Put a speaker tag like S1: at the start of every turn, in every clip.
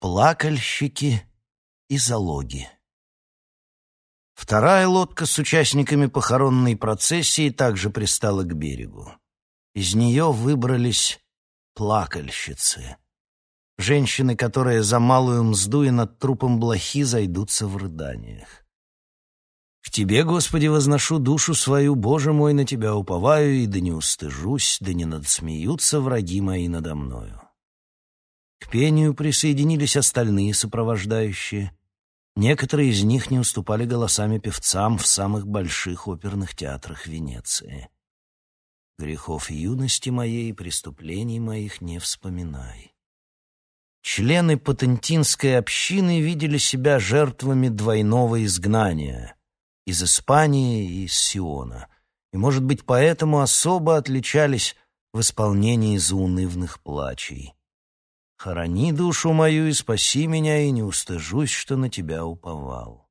S1: плакальщики и залоги. Вторая лодка с участниками похоронной процессии также пристала к берегу. Из нее выбрались плакальщицы. Женщины, которые за малую мзду и над трупом блохи зайдутся в рыданиях. К Тебе, Господи, возношу душу свою, Боже мой, на Тебя уповаю, и да не устыжусь, да не надсмеются враги мои надо мною. К пению присоединились остальные сопровождающие. Некоторые из них не уступали голосами певцам в самых больших оперных театрах Венеции. Грехов юности моей и преступлений моих не вспоминай. Члены патентинской общины видели себя жертвами двойного изгнания из Испании и из Сиона, и, может быть, поэтому особо отличались в исполнении заунывных плачей. Хорони душу мою и спаси меня, и не устыжусь, что на тебя уповал.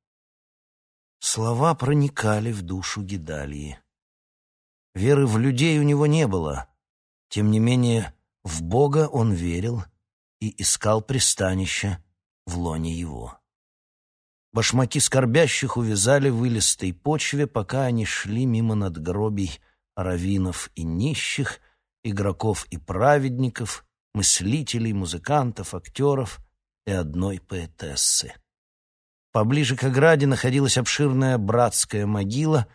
S1: Слова проникали в душу Гидалии. Веры в людей у него не было. Тем не менее, в Бога он верил и искал пристанища в лоне его. Башмаки скорбящих увязали в илистой почве, пока они шли мимо надгробий раввинов и нищих, игроков и праведников, мыслителей, музыкантов, актеров и одной поэтессы. Поближе к ограде находилась обширная братская могила,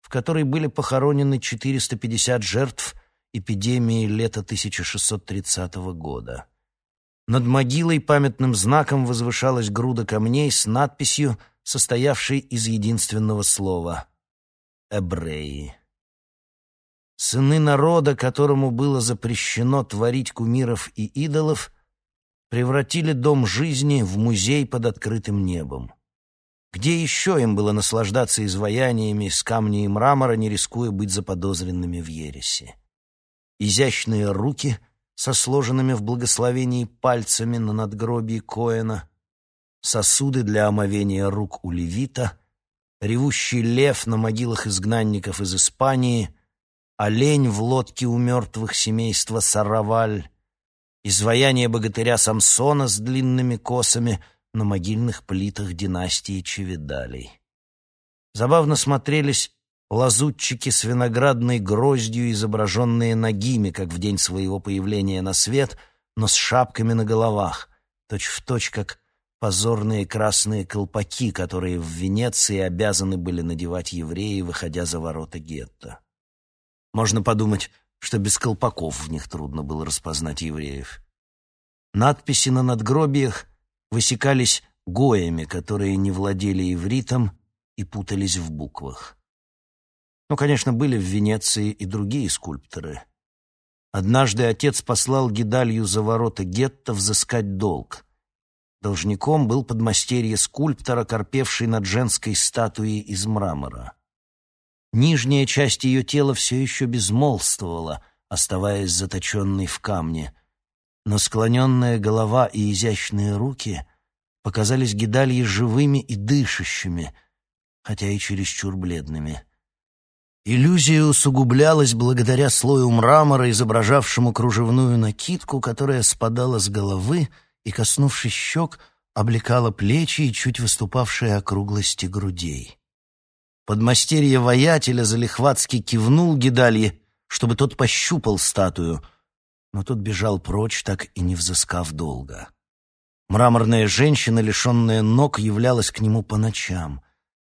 S1: в которой были похоронены 450 жертв эпидемии лета 1630 года. Над могилой памятным знаком возвышалась груда камней с надписью, состоявшей из единственного слова «Эбреи». Сыны народа, которому было запрещено творить кумиров и идолов, превратили дом жизни в музей под открытым небом. Где еще им было наслаждаться изваяниями из камня и мрамора, не рискуя быть заподозренными в ересе? Изящные руки со сложенными в благословении пальцами на надгробии Коэна, сосуды для омовения рук у левита, ревущий лев на могилах изгнанников из Испании — олень в лодке у мертвых семейства Сараваль, изваяние богатыря Самсона с длинными косами на могильных плитах династии Чевидалей. Забавно смотрелись лазутчики с виноградной гроздью, изображенные нагими, как в день своего появления на свет, но с шапками на головах, точь-в-точь, точь, как позорные красные колпаки, которые в Венеции обязаны были надевать евреи, выходя за ворота гетто. Можно подумать, что без колпаков в них трудно было распознать евреев. Надписи на надгробиях высекались гоями, которые не владели ивритом и путались в буквах. Ну, конечно, были в Венеции и другие скульпторы. Однажды отец послал Гидалью за ворота гетто взыскать долг. Должником был подмастерье скульптора, корпевший над женской статуей из мрамора. Нижняя часть ее тела все еще безмолвствовала, оставаясь заточенной в камне. Но склоненная голова и изящные руки показались Гидалье живыми и дышащими, хотя и чересчур бледными. Иллюзия усугублялась благодаря слою мрамора, изображавшему кружевную накидку, которая спадала с головы и, коснувшись щек, облекала плечи и чуть выступавшие округлости грудей. Подмастерье воятеля залихватски кивнул Гидалье, чтобы тот пощупал статую, но тот бежал прочь, так и не взыскав долга. Мраморная женщина, лишенная ног, являлась к нему по ночам.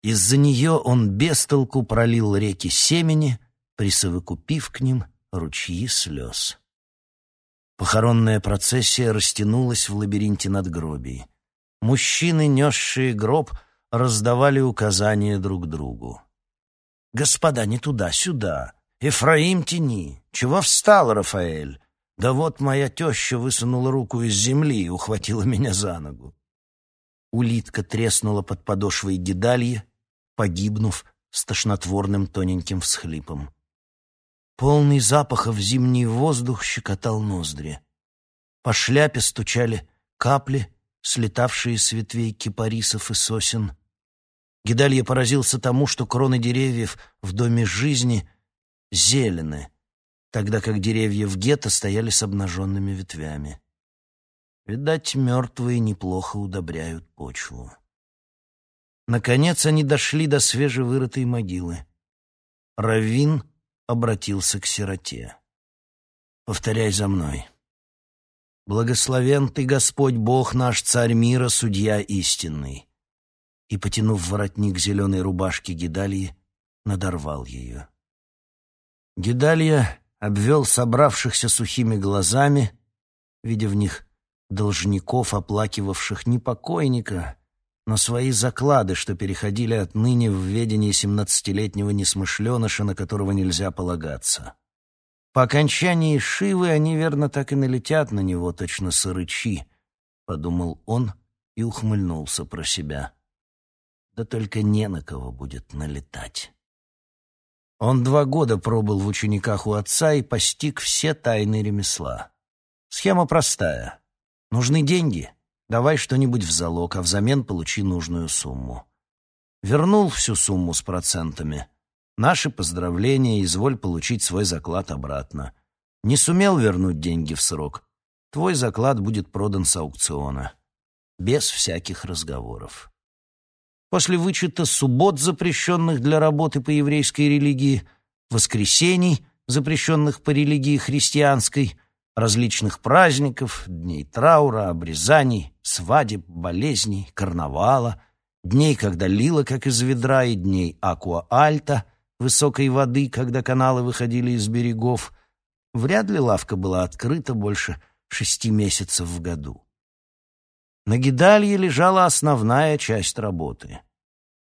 S1: Из-за нее он без толку пролил реки семени, присовокупив к ним ручьи слез. Похоронная процессия растянулась в лабиринте надгробий. Мужчины, несшие гроб, — раздавали указания друг другу. «Господа, не туда, сюда! Ефраим, тяни! Чего встал, Рафаэль? Да вот моя теща высунула руку из земли и ухватила меня за ногу». Улитка треснула под подошвой гидальи, погибнув с тошнотворным тоненьким всхлипом. Полный запахов зимний воздух щекотал ноздри. По шляпе стучали капли, слетавшие с ветвей кипарисов и сосен. Гидалья поразился тому, что кроны деревьев в доме жизни зелены, тогда как деревья в гетто стояли с обнаженными ветвями. Видать, мертвые неплохо удобряют почву. Наконец они дошли до свежевырытой могилы. Равин обратился к сироте. «Повторяй за мной. Благословен ты, Господь Бог наш, царь мира, судья истинный». И, потянув воротник зеленой рубашки Гидальи, надорвал ее. Гидалья обвел собравшихся сухими глазами, видя в них должников, оплакивавших не покойника, но свои заклады, что переходили отныне в ведение семнадцатилетнего несмышленыша, на которого нельзя полагаться. По окончании Шивы они, верно, так и налетят на него, точно сырычи, — подумал он и ухмыльнулся про себя. Да только не на кого будет налетать. Он два года пробыл в учениках у отца и постиг все тайны ремесла. Схема простая. Нужны деньги? Давай что-нибудь в залог, а взамен получи нужную сумму. Вернул всю сумму с процентами. Наши поздравления, изволь получить свой заклад обратно. Не сумел вернуть деньги в срок. Твой заклад будет продан с аукциона. Без всяких разговоров. После вычета суббот, запрещенных для работы по еврейской религии, воскресений, запрещенных по религии христианской — различных праздников, дней траура, обрезаний, свадеб, болезней, карнавала, дней, когда лило, как из ведра, и дней акуа-альта, высокой воды, когда каналы выходили из берегов. Вряд ли лавка была открыта больше шести месяцев в году. На гидалье лежала основная часть работы.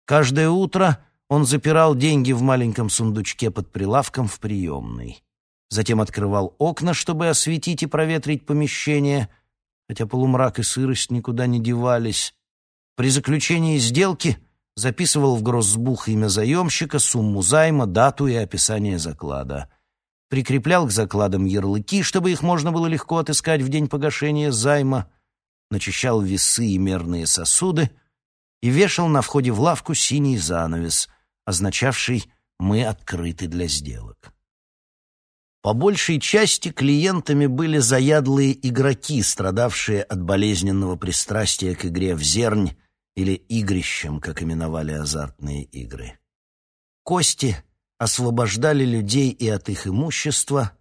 S1: Каждое утро он запирал деньги в маленьком сундучке под прилавком в приемной затем открывал окна, чтобы осветить и проветрить помещение, хотя полумрак и сырость никуда не девались. При заключении сделки записывал в гроссбух имя заемщика, сумму займа, дату и описание заклада. Прикреплял к закладам ярлыки, чтобы их можно было легко отыскать в день погашения займа, начищал весы и мерные сосуды и вешал на входе в лавку синий занавес, означавший «мы открыты для сделок». По большей части клиентами были заядлые игроки, страдавшие от болезненного пристрастия к игре в зернь или игрищем, как именовали азартные игры. Кости освобождали людей и от их имущества,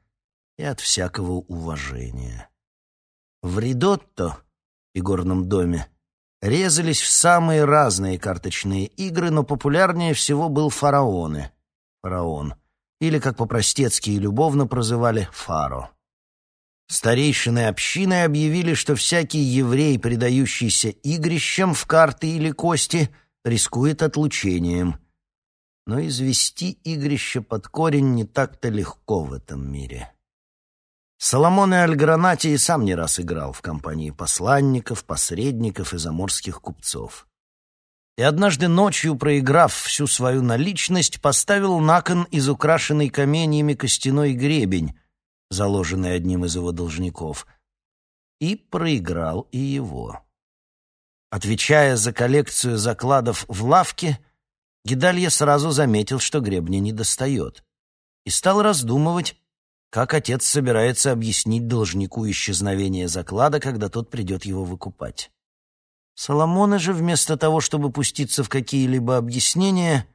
S1: и от всякого уважения. В Ридотто, игорном доме, резались в самые разные карточные игры, но популярнее всего был фараоны. Фараон — или, как по-простецки и любовно прозывали, Фаро. Старейшины общины объявили, что всякий еврей, предающийся игрищам в карты или кости, рискует отлучением. Но извести игрище под корень не так-то легко в этом мире. Соломон и Альгранати и сам не раз играл в компании посланников, посредников и заморских купцов и однажды ночью, проиграв всю свою наличность, поставил на кон из украшенной каменьями костяной гребень, заложенный одним из его должников, и проиграл и его. Отвечая за коллекцию закладов в лавке, Гидалья сразу заметил, что гребня не достает, и стал раздумывать, как отец собирается объяснить должнику исчезновение заклада, когда тот придет его выкупать. Соломона же, вместо того, чтобы пуститься в какие-либо объяснения,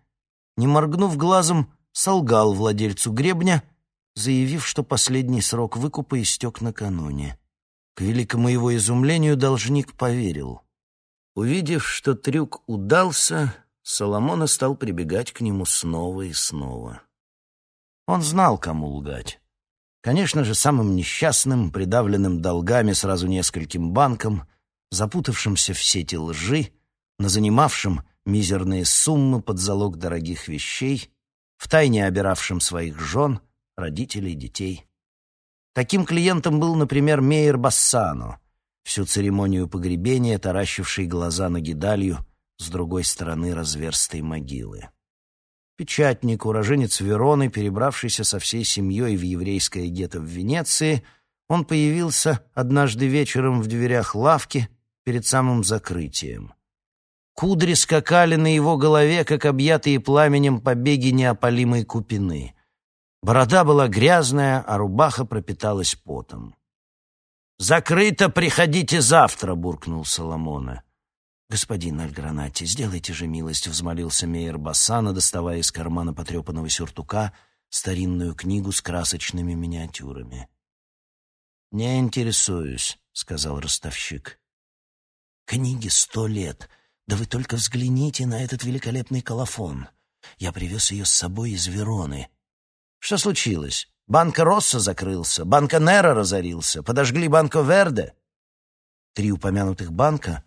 S1: не моргнув глазом, солгал владельцу гребня, заявив, что последний срок выкупа истек накануне. К великому его изумлению должник поверил. Увидев, что трюк удался, Соломона стал прибегать к нему снова и снова. Он знал, кому лгать. Конечно же, самым несчастным, придавленным долгами сразу нескольким банкам — запутавшимся в сети лжи, на занимавшем мизерные суммы под залог дорогих вещей, втайне обиравшим своих жен, родителей, детей. Таким клиентом был, например, Мейер Бассано, всю церемонию погребения таращивший глаза на гидалью с другой стороны разверстой могилы. Печатник, уроженец Вероны, перебравшийся со всей семьей в еврейское гетто в Венеции, он появился однажды вечером в дверях лавки, перед самым закрытием. Кудри скакали на его голове, как объятые пламенем побеги неопалимой купины. Борода была грязная, а рубаха пропиталась потом. «Закрыто, приходите завтра», — буркнул Соломона. «Господин Альгранати, сделайте же милость», — взмолился Мейер Бассана, доставая из кармана потрепанного сюртука старинную книгу с красочными миниатюрами. «Не интересуюсь», — сказал ростовщик. «Книге сто лет. Да вы только взгляните на этот великолепный колофон. Я привез ее с собой из Вероны. Что случилось? Банка Росса закрылся, банка Нера разорился, подожгли банко Верде. Три упомянутых банка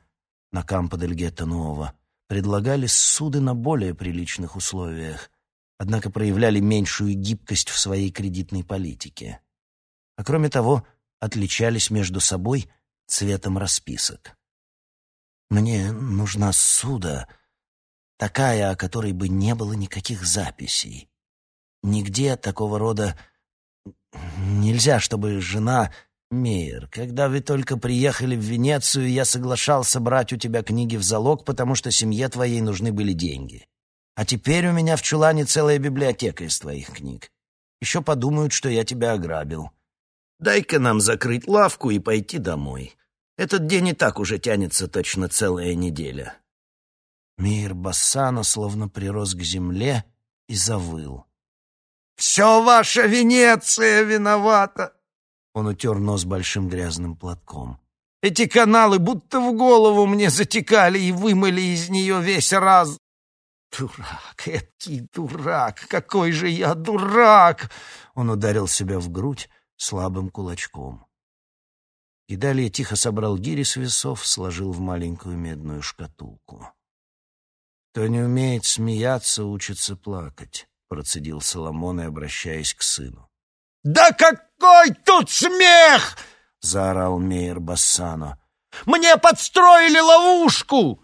S1: на Кампо дель Гетто Нуово предлагали суды на более приличных условиях, однако проявляли меньшую гибкость в своей кредитной политике. А кроме того, отличались между собой цветом расписок. «Мне нужна суда, такая, о которой бы не было никаких записей. Нигде такого рода Нельзя, чтобы жена... Мейер, когда вы только приехали в Венецию, я соглашался брать у тебя книги в залог, потому что семье твоей нужны были деньги. А теперь у меня в чулане целая библиотека из твоих книг. Еще подумают, что я тебя ограбил. Дай-ка нам закрыть лавку и пойти домой. Этот день и так уже тянется точно целая неделя». Мейер Бассана словно прирос к земле и завыл. Все ваша Венеция виновата!» Он утер нос большим грязным платком. «Эти каналы будто в голову мне затекали и вымыли из нее весь раз. Дурак, эти дурак, какой же я дурак!» Он ударил себя в грудь слабым кулачком. И далее тихо собрал гири с весов, сложил в маленькую медную шкатулку. Кто не умеет смеяться, учится плакать процедил Соломон и обращаясь к сыну. «Да какой тут смех!» — заорал Мейер Бассано. «Мне подстроили ловушку!»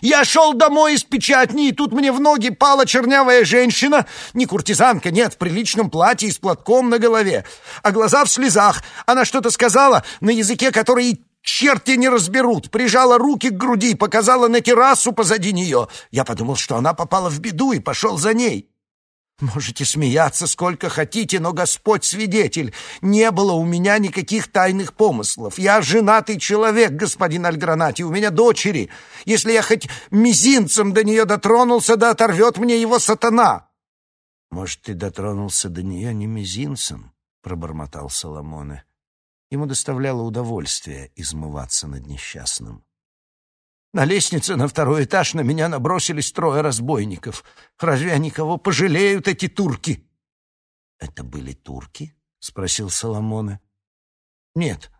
S1: Я шел домой из печатни, и тут мне в ноги пала чернявая женщина, не куртизанка, нет, в приличном платье и с платком на голове, а глаза в слезах. Она что-то сказала на языке, который черти не разберут, прижала руки к груди, показала на террасу позади нее. Я подумал, что она попала в беду и пошел за ней. Можете смеяться сколько хотите, но Господь свидетель, не было у меня никаких тайных помыслов. Я женатый человек, господин Альгранати, у меня дочери. Если я хоть мизинцем до нее дотронулся, да оторвет мне его сатана. Может, ты дотронулся до нее не мизинцем? Пробормотал Соломоне. Ему доставляло удовольствие измываться над несчастным. На лестнице на второй этаж на меня набросились трое разбойников. Разве они кого пожалеют, эти турки?» «Это были турки?» — спросил Соломоне. «Нет,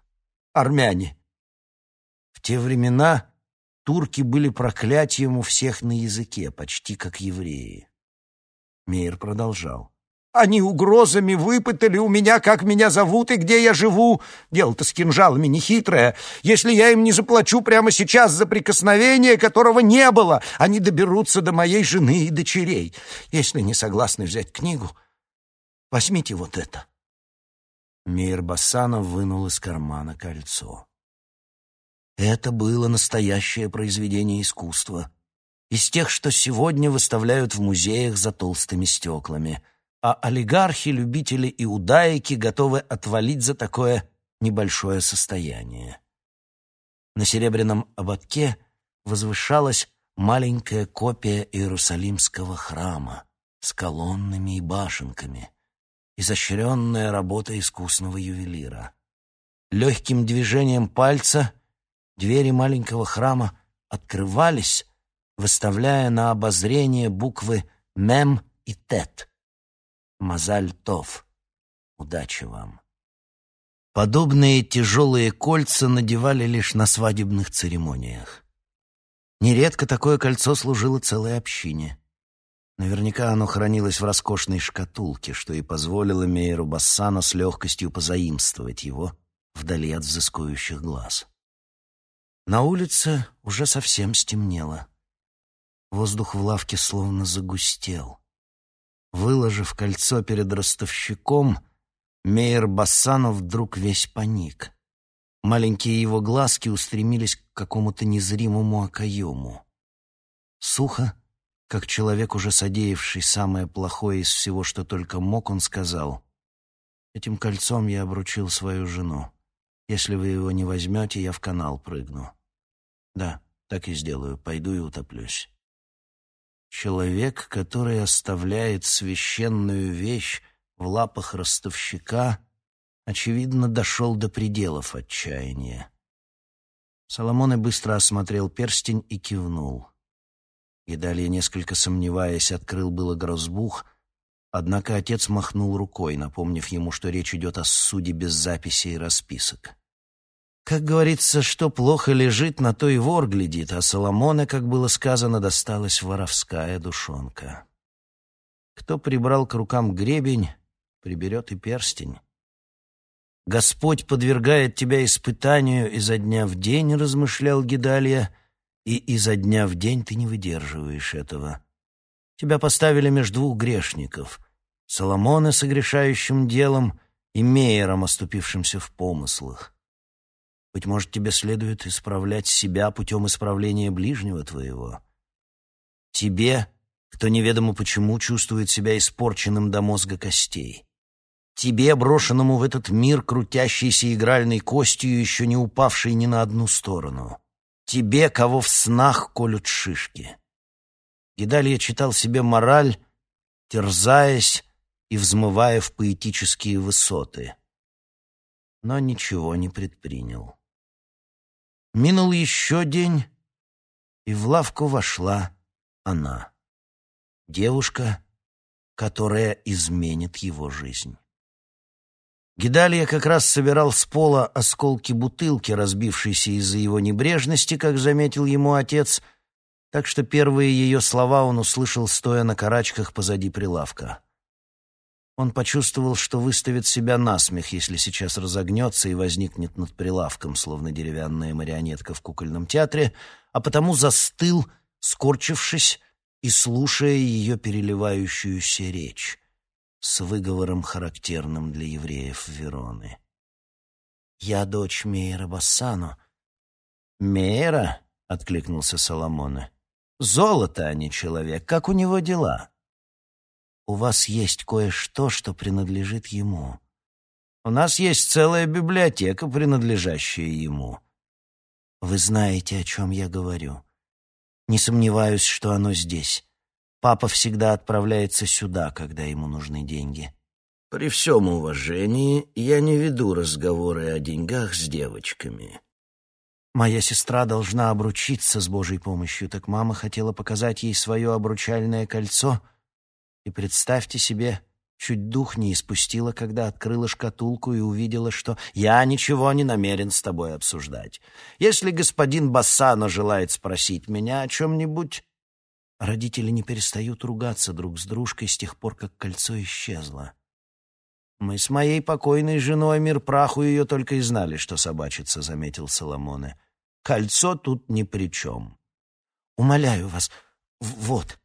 S1: армяне. В те времена турки были проклятием у всех на языке, почти как евреи». Мейер продолжал. Они угрозами выпытали у меня, как меня зовут и где я живу. Дело-то с кинжалами нехитрое. Если я им не заплачу прямо сейчас за прикосновение, которого не было, они доберутся до моей жены и дочерей. Если не согласны взять книгу, возьмите вот это». Мейер Бассанов вынул из кармана кольцо. Это было настоящее произведение искусства. Из тех, что сегодня выставляют в музеях за толстыми стеклами — а олигархи, любители и удаики готовы отвалить за такое небольшое состояние. На серебряном ободке возвышалась маленькая копия Иерусалимского храма с колоннами и башенками, изощренная работа искусного ювелира. Легким движением пальца двери маленького храма открывались, выставляя на обозрение буквы «Мем» и «Тет», Мазаль Тов. Удачи вам. Подобные тяжелые кольца надевали лишь на свадебных церемониях. Нередко такое кольцо служило целой общине. Наверняка оно хранилось в роскошной шкатулке, что и позволило Мейеру Бассану с легкостью позаимствовать его вдали от взыскующих глаз. На улице уже совсем стемнело. Воздух в лавке словно загустел. Выложив кольцо перед ростовщиком, Мейер Бассанов вдруг весь паник. Маленькие его глазки устремились к какому-то незримому окоему. Сухо, как человек, уже содеявший самое плохое из всего, что только мог, он сказал, «Этим кольцом я обручил свою жену. Если вы его не возьмете, я в канал прыгну. Да, так и сделаю. Пойду и утоплюсь. Человек, который оставляет священную вещь в лапах ростовщика, очевидно, дошел до пределов отчаяния. Соломон и быстро осмотрел перстень и кивнул. И далее, несколько сомневаясь, открыл было грозбух, однако отец махнул рукой, напомнив ему, что речь идет о суде без записей и расписок. Как говорится, что плохо лежит, на то и вор глядит, а Соломона, как было сказано, досталась воровская душонка. Кто прибрал к рукам гребень, приберет и перстень. Господь подвергает тебя испытанию изо дня в день, размышлял Гидалья, и изо дня в день ты не выдерживаешь этого. Тебя поставили между двух грешников — Соломона, согрешающим делом, и Мейером, оступившимся в помыслах. Быть может, тебе следует исправлять себя путем исправления ближнего твоего. Тебе, кто неведомо почему чувствует себя испорченным до мозга костей. Тебе, брошенному в этот мир крутящейся игральной костью, еще не упавшей ни на одну сторону. Тебе, кого в снах колют шишки. Гидалья читал себе мораль, терзаясь и взмывая в поэтические высоты. Но ничего не предпринял. Минул еще день, и в лавку вошла она. Девушка, которая изменит его жизнь. Гидалия как раз собирал с пола осколки бутылки, разбившейся из-за его небрежности, как заметил ему отец, так что первые ее слова он услышал, стоя на карачках позади прилавка. Он почувствовал, что выставит себя на смех, если сейчас разогнется и возникнет над прилавком, словно деревянная марионетка в кукольном театре, а потому застыл, скорчившись и слушая ее переливающуюся речь с выговором, характерным для евреев Вероны. «Я дочь Мейера Бассано». «Мейера?» — откликнулся Соломоне. «Золото, а не человек. Как у него дела?» У вас есть кое-что, что принадлежит ему. У нас есть целая библиотека, принадлежащая ему. Вы знаете, о чем я говорю. Не сомневаюсь, что оно здесь. Папа всегда отправляется сюда, когда ему нужны деньги. При всем уважении я не веду разговоры о деньгах с девочками. Моя сестра должна обручиться с Божьей помощью, так мама хотела показать ей свое обручальное кольцо — и представьте себе, чуть дух не испустила, когда открыла шкатулку и увидела, что я ничего не намерен с тобой обсуждать. Если господин Бассано желает спросить меня о чем-нибудь... Родители не перестают ругаться друг с дружкой с тех пор, как кольцо исчезло. Мы с моей покойной женой мир праху ее только и знали, что собачится, — заметил Соломоне. Кольцо тут ни при чем. Умоляю вас, вот,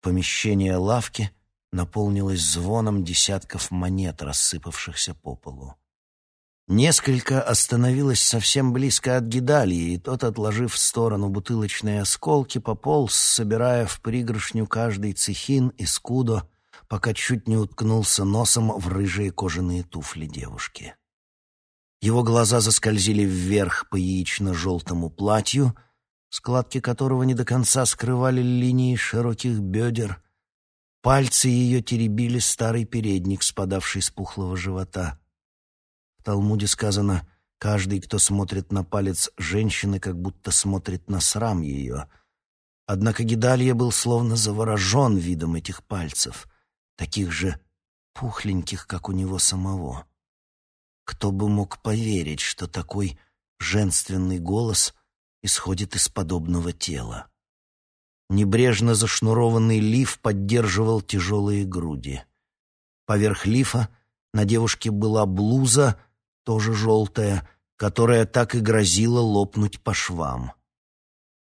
S1: Помещение лавки наполнилось звоном десятков монет, рассыпавшихся по полу. Несколько остановилось совсем близко от Гидалии, и тот, отложив в сторону бутылочные осколки, пополз, собирая в пригоршню каждый цехин и скудо, пока чуть не уткнулся носом в рыжие кожаные туфли девушки. Его глаза заскользили вверх по яично-желтому платью — складки которого не до конца скрывали линии широких бедер. Пальцы ее теребили старый передник, спадавший с пухлого живота. В Талмуде сказано «Каждый, кто смотрит на палец женщины, как будто смотрит на срам ее». Однако Гидалья был словно заворожен видом этих пальцев, таких же пухленьких, как у него самого. Кто бы мог поверить, что такой женственный голос исходит из подобного тела. Небрежно зашнурованный лиф поддерживал тяжелые груди. Поверх лифа на девушке была блуза, тоже желтая, которая так и грозила лопнуть по швам.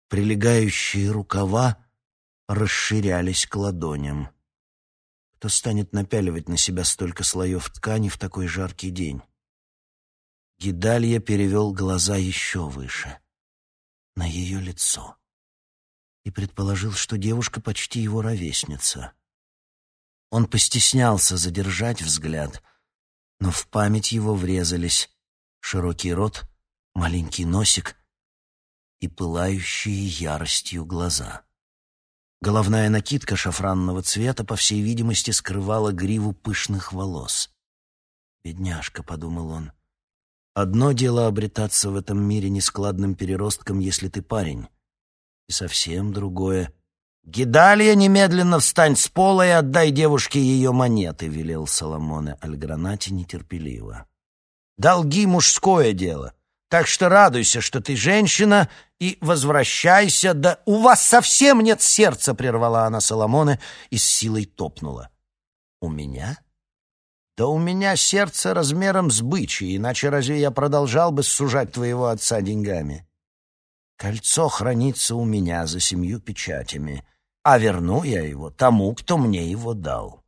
S1: Прилегающие рукава расширялись к ладоням. Кто станет напяливать на себя столько слоев ткани в такой жаркий день? Гидалья перевел глаза еще выше на ее лицо и предположил, что девушка почти его ровесница. Он постеснялся задержать взгляд, но в память его врезались широкий рот, маленький носик и пылающие яростью глаза. Головная накидка шафранного цвета, по всей видимости, скрывала гриву пышных волос. «Бедняжка», — подумал он, — «одно дело обретаться в этом мире нескладным переростком, если ты парень, и совсем другое — «Гидалия, немедленно встань с пола и отдай девушке ее монеты», — велел Соломоне Альгранати нетерпеливо. «Долги — мужское дело. Так что радуйся, что ты женщина, и возвращайся. Да у вас совсем нет сердца, прервала она Соломоны и с силой топнула. У меня? Да у меня сердце размером с бычье, иначе разве я продолжал бы сужать твоего отца деньгами? Кольцо хранится у меня за семью печатями, а верну я его тому, кто мне его дал.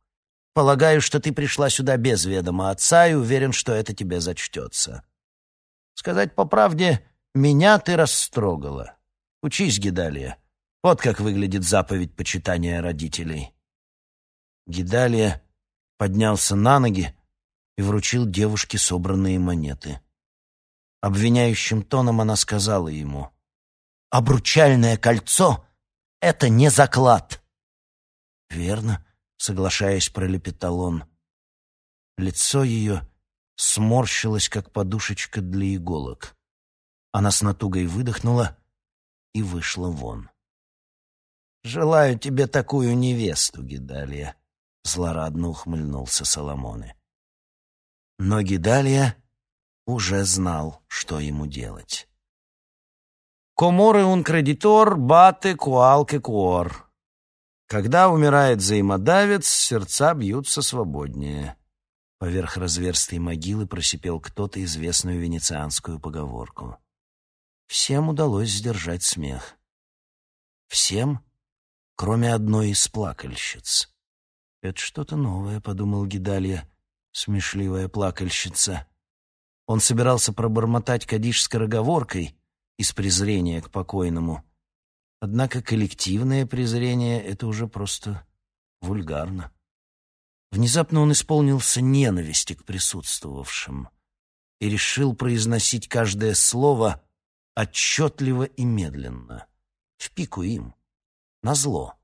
S1: Полагаю, что ты пришла сюда без ведома отца и уверен, что это тебе зачтется. Сказать по правде, меня ты растрогала. Учись, Гидалия. Вот как выглядит заповедь почитания родителей. Гидалия поднялся на ноги и вручил девушке собранные монеты. Обвиняющим тоном она сказала ему, «Обручальное кольцо — это не заклад». «Верно», — соглашаясь, пролепетал он. Лицо ее сморщилась, как подушечка для иголок. Она с натугой выдохнула и вышла вон. «Желаю тебе такую невесту, Гидалия», — злорадно ухмыльнулся Соломоны. Но Гидалия уже знал, что ему делать. «Коморы un кредитор, бате куалке куор». Когда умирает взаимодавец, сердца бьются свободнее. Поверх разверстой могилы просипел кто-то известную венецианскую поговорку. Всем удалось сдержать смех. Всем, кроме одной из плакальщиц. «Это что-то новое», — подумал Гидалья, смешливая плакальщица. Он собирался пробормотать кадиш скороговоркой из презрения к покойному. Однако коллективное презрение — это уже просто вульгарно. Внезапно он исполнился ненависти к присутствовавшим и решил произносить каждое слово отчетливо и медленно, в пику им, на зло.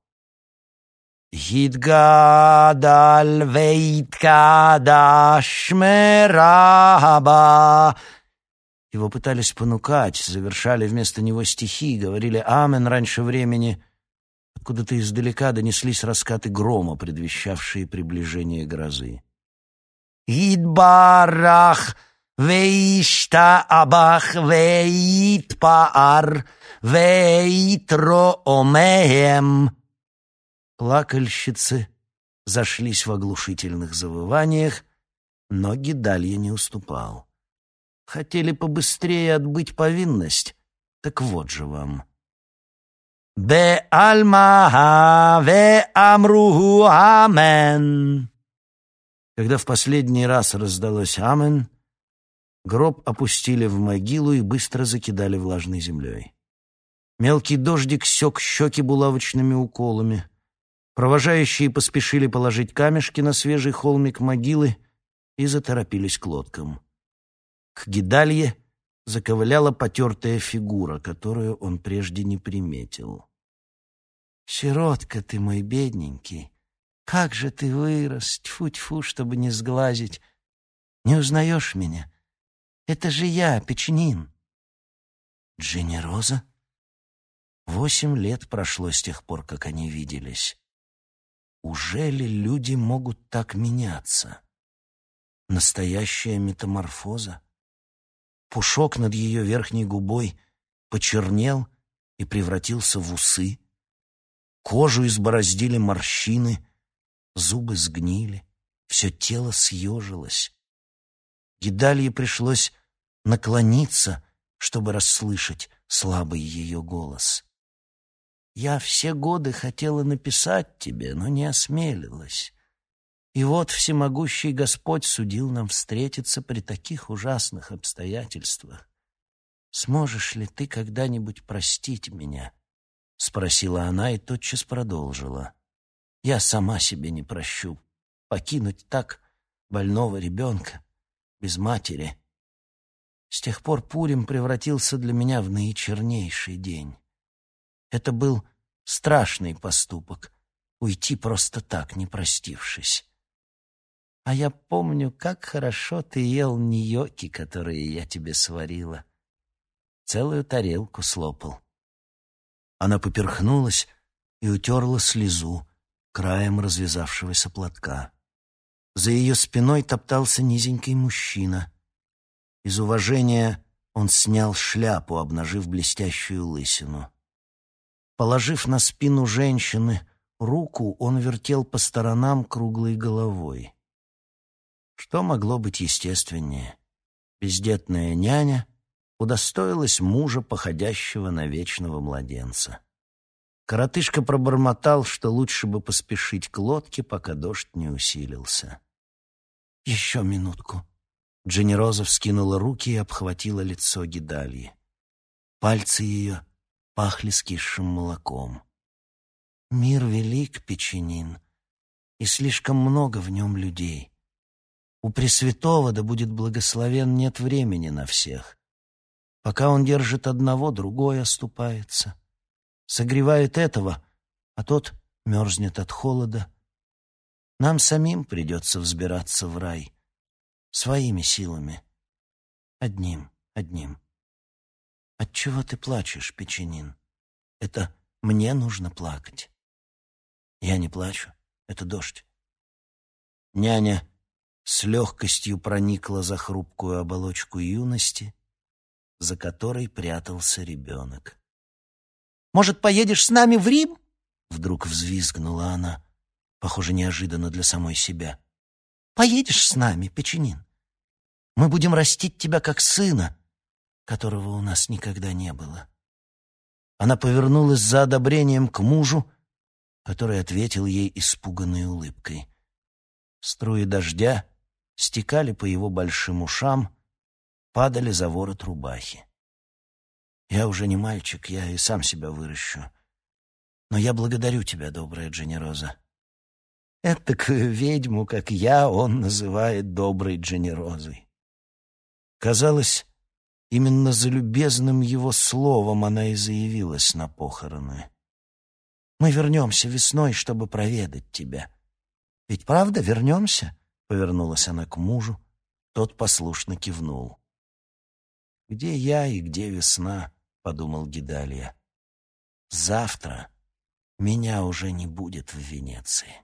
S1: «Гидгадаль вейткадашмераба» Его пытались понукать, завершали вместо него стихи, говорили «Амен» раньше времени — Откуда-то издалека донеслись раскаты грома, предвещавшие приближение грозы. «Идбарах вейшта абах вейтпаар вейтро омеем». Плакальщицы зашлись в оглушительных завываниях, но Гидалья не уступал. Хотели побыстрее отбыть повинность, так вот же вам — Бе-альма ве амруху амен. Когда в последний раз раздалось амен, гроб опустили в могилу и быстро закидали влажной землей. Мелкий дождик сек щеки булавочными уколами. Провожающие поспешили положить камешки на свежий холмик могилы и заторопились к лодкам. К Гидалье заковыляла потертая фигура, которую он прежде не приметил. «Сиротка ты мой бедненький, как же ты вырос, тьфу-тьфу, чтобы не сглазить. Не узнаешь меня? Это же я, Печенин». «Джинни Роза?» Восемь лет прошло с тех пор, как они виделись. Уже ли люди могут так меняться? Настоящая метаморфоза? Пушок над ее верхней губой почернел и превратился в усы. Кожу избороздили морщины, зубы сгнили, все тело съежилось. Гидалье пришлось наклониться, чтобы расслышать слабый ее голос. «Я все годы хотела написать тебе, но не осмелилась. И вот всемогущий Господь судил нам встретиться при таких ужасных обстоятельствах. Сможешь ли ты когда-нибудь простить меня?» — спросила она и тотчас продолжила. «Я сама себе не прощу. Покинуть так больного ребенка, без матери». С тех пор Пурим превратился для меня в наичернейший день. Это был страшный поступок — уйти просто так, не простившись. А я помню, как хорошо ты ел ньокки, которые я тебе сварила. Целую тарелку слопал. Она поперхнулась и утерла слезу краем развязавшегося платка. За ее спиной топтался низенький мужчина. Из уважения он снял шляпу, обнажив блестящую лысину. Положив на спину женщины руку, он вертел по сторонам круглой головой. Что могло быть естественнее? Бездетная няня удостоилась мужа, походящего на вечного младенца. Коротышка пробормотал, что лучше бы поспешить к лодке, пока дождь не усилился. «Еще минутку». Дженни Роза вскинула руки и обхватила лицо Гидальи. Пальцы ее пахли скисшим молоком. «Мир велик, печенин, и слишком много в нем людей. У Пресвятого, да будет благословен, нет времени на всех. Пока он держит одного, другой оступается. Согревает этого, а тот мерзнет от холода. Нам самим придется взбираться в рай. Своими силами. Одним, одним. Отчего ты плачешь, печенин? Это мне нужно плакать. Я не плачу, это дождь. Няня с легкостью проникла за хрупкую оболочку юности, за которой прятался ребенок. «Может, поедешь с нами в Рим?» Вдруг взвизгнула она, похоже, неожиданно для самой себя. «Поедешь с нами, Печенин? Мы будем растить тебя как сына, которого у нас никогда не было». Она повернулась за одобрением к мужу, который ответил ей испуганной улыбкой. Струи дождя стекали по его большим ушам, падали за ворот рубахи. «Я уже не мальчик, я и сам себя выращу. Но я благодарю тебя, добрая Дженероза». Этакую ведьму, как я, он называет доброй Дженерозой. Казалось, именно за любезным его словом она и заявилась на похороны. «Мы вернемся весной, чтобы проведать тебя». «Ведь правда вернемся?» Повернулась она к мужу, тот послушно кивнул. «Где я и где весна?» — подумал Гидалия. «Завтра меня уже не будет в Венеции».